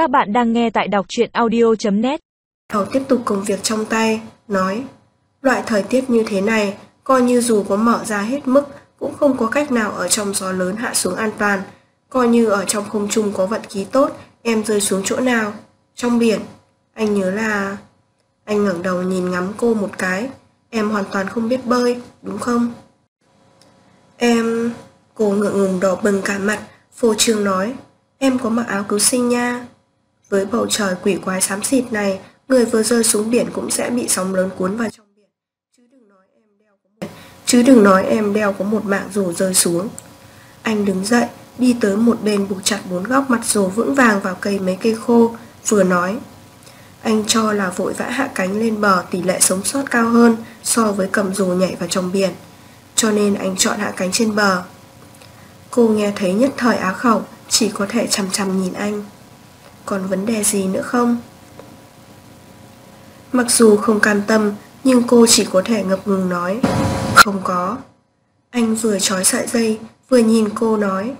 Các bạn đang nghe tại đọc truyện audio.net Thảo tiếp tục công việc trong tay, nói Loại thời tiết như thế này, coi như dù có mở ra hết mức cũng không có cách nào ở trong gió lớn hạ xuống an toàn. Coi như ở trong không trung có vận khí tốt, em rơi xuống chỗ nào? Trong biển. Anh nhớ là... Anh ngẩng đầu nhìn ngắm cô một cái. Em hoàn toàn không biết bơi, đúng không? Em... Cô ngượng ngùng đỏ bừng cả mặt, phô trương nói. Em có mặc áo cứu sinh nha. Với bầu trời quỷ quái xám xịt này, người vừa rơi xuống biển cũng sẽ bị sóng lớn cuốn vào trong biển. Chứ đừng nói em đeo có một, chứ đừng nói em đeo có một mạng rổ rơi xuống. Anh đứng dậy, đi tới một bên buộc chặt bốn góc mặt rồ vững vàng vào cây mấy cây khô, vừa nói. Anh cho là vội vã hạ cánh lên bờ tỷ lệ sống sót cao hơn so với cầm rồ nhảy vào trong biển. Cho nên anh chọn hạ cánh trên bờ. Cô nghe thấy nhất thời á khẩu, chỉ có thể chằm chằm nhìn anh. Còn vấn đề gì nữa không? Mặc dù không cam tâm, nhưng cô chỉ có thể ngập ngừng nói. Không có. Anh vừa trói sợi dây, vừa nhìn cô nói.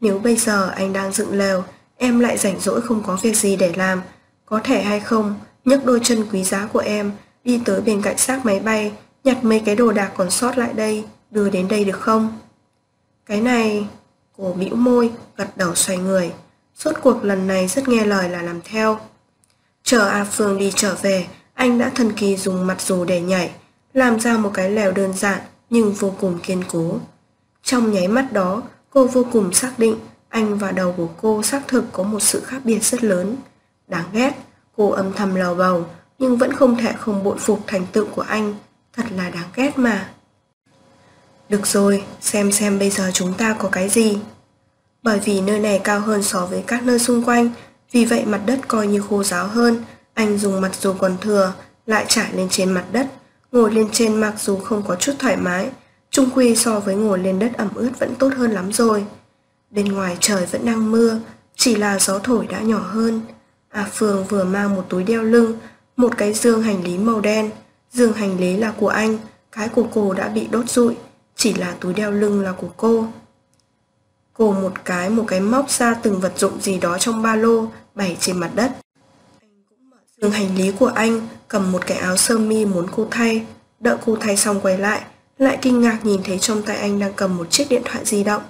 Nếu bây giờ anh đang dựng lều, em lại rảnh rỗi không có việc gì để làm, có thể hay không, nhấc đôi chân quý giá của em, đi tới bên cạnh xác máy bay, nhặt mấy cái đồ đạc còn sót lại đây, đưa đến đây được không? Cái này... Cô bĩu môi, gật đầu xoay người. Suốt cuộc lần này rất nghe lời là làm theo. Chờ A Phương đi trở về, anh đã thần kỳ dùng mặt dù để nhảy, làm ra một cái lèo đơn giản nhưng vô cùng kiên cố. Trong nháy mắt đó, cô vô cùng xác định anh và đầu của cô xác thực có một sự khác biệt rất lớn. Đáng ghét, cô âm thầm lầu bầu, nhưng vẫn không thể không bội phục thành tựu của anh. Thật là đáng ghét mà. Được rồi, xem xem bây giờ chúng ta có cái gì. Bởi vì nơi này cao hơn so với các nơi xung quanh, vì vậy mặt đất coi như khô ráo hơn. Anh dùng mặt dù còn thừa, lại trải lên trên mặt đất. Ngồi lên trên mặc dù không có chút thoải mái, trung quy so với ngồi lên đất ẩm ướt vẫn tốt hơn lắm rồi. Bên ngoài trời vẫn đang mưa, chỉ là gió thổi đã nhỏ hơn. À Phương vừa mang một túi đeo lưng, một cái dương hành lý màu đen. Dương hành lý là của anh, cái của cô đã bị đốt rụi, chỉ là túi đeo lưng là của cô. Cô một cái một cái móc ra từng vật dụng gì đó trong ba lô bày trên mặt đất. Anh cũng mở dương hành lý của anh, cầm một cái áo sơ mi muốn cô thay. Đợi cô thay xong quay lại, lại kinh ngạc nhìn thấy trong tay anh đang cầm một chiếc điện thoại di động.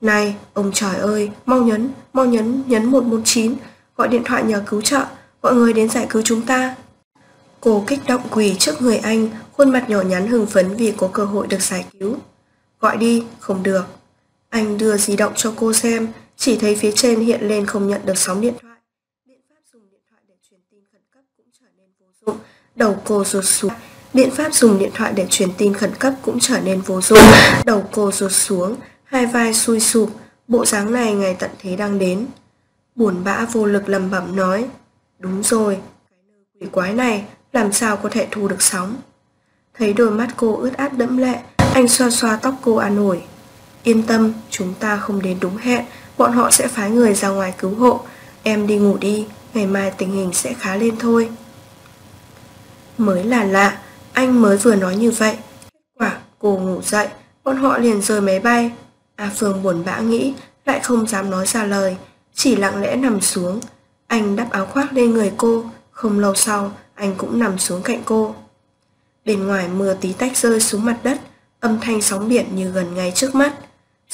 Này, ông trời ơi, mau nhấn, mau nhấn, nhấn 119, gọi điện thoại nhờ cứu trợ, gọi người đến giải cứu chúng ta. Cô kích động quỳ trước người anh, khuôn mặt nhỏ nhắn hưng phấn vì có cơ hội được giải cứu. Gọi đi, không được. Anh đưa di động cho cô xem, chỉ thấy phía trên hiện lên không nhận được sóng điện thoại. Biện pháp dùng điện thoại để truyền tin khẩn cấp cũng trở nên vô dụng. Đầu cô rụt xuống. Biện pháp dùng điện thoại để truyền tin khẩn cấp cũng trở nên vô dụng. Đầu cô rụt xuống, hai vai xui sụp, bộ dáng này ngày tận thế đang đến. Buồn bã vô lực lầm bẩm nói, đúng rồi, cái nơi quỷ quái này làm sao có thể thu được sóng. Thấy đôi mắt cô ướt át đẫm lệ, anh xoa xoa tóc cô an ủi. Yên tâm, chúng ta không đến đúng hẹn, bọn họ sẽ phái người ra ngoài cứu hộ. Em đi ngủ đi, ngày mai tình hình sẽ khá lên thôi. Mới là lạ, anh mới vừa nói như vậy. Kết quả cô ngủ dậy, bọn họ liền rời máy bay. A Phương buồn bã nghĩ, lại không dám nói ra lời, chỉ lặng lẽ nằm xuống. Anh đắp áo khoác lên người cô, không lâu sau, anh cũng nằm xuống cạnh cô. Bên ngoài mưa tí tách rơi xuống mặt đất, âm thanh sóng biển như gần ngay trước mắt.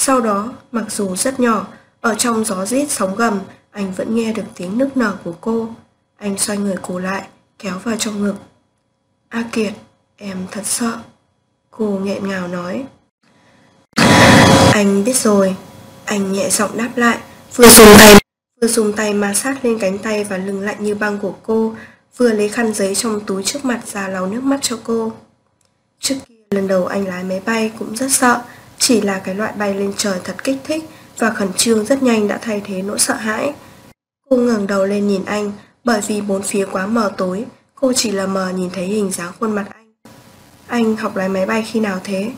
Sau đó, mặc dù rất nhỏ, ở trong gió rít sóng gầm, anh vẫn nghe được tiếng nức nở của cô. Anh xoay người cô lại, kéo vào trong ngực. A Kiệt, em thật sợ. Cô nghẹn ngào nói. Anh biết rồi. Anh nhẹ giọng đáp lại, vừa dùng tay vừa dùng tay ma sát lên cánh tay và lưng lạnh như băng của cô, vừa lấy khăn giấy trong túi trước mặt ra lau nước mắt cho cô. Trước kia lần đầu anh lái máy bay cũng rất sợ, chỉ là cái loại bay lên trời thật kích thích và khẩn trương rất nhanh đã thay thế nỗi sợ hãi. Cô ngẩng đầu lên nhìn anh, bởi vì bốn phía quá mờ tối, cô chỉ là mờ nhìn thấy hình dáng khuôn mặt anh. Anh học lái máy bay khi nào thế?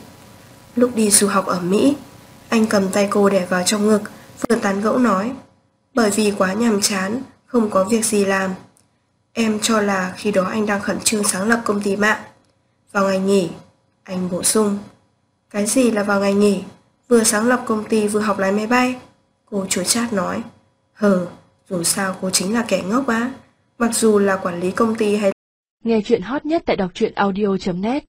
Lúc đi du học ở Mỹ, anh cầm tay cô để vào trong ngực, vừa tán gẫu nói. Bởi vì quá nhàm chán, không có việc gì làm. Em cho là khi đó anh đang khẩn trương sáng lập công ty mạng. Vào ngày nghỉ, anh bổ sung. Cái gì là vào ngày nghỉ? Vừa sáng lập công ty vừa học lái máy bay. Cô chối chát nói. Hờ, Dù sao cô chính là kẻ ngốc á. Mặc dù là quản lý công ty hay Nghe chuyện hot nhất tại đọc truyện audio.net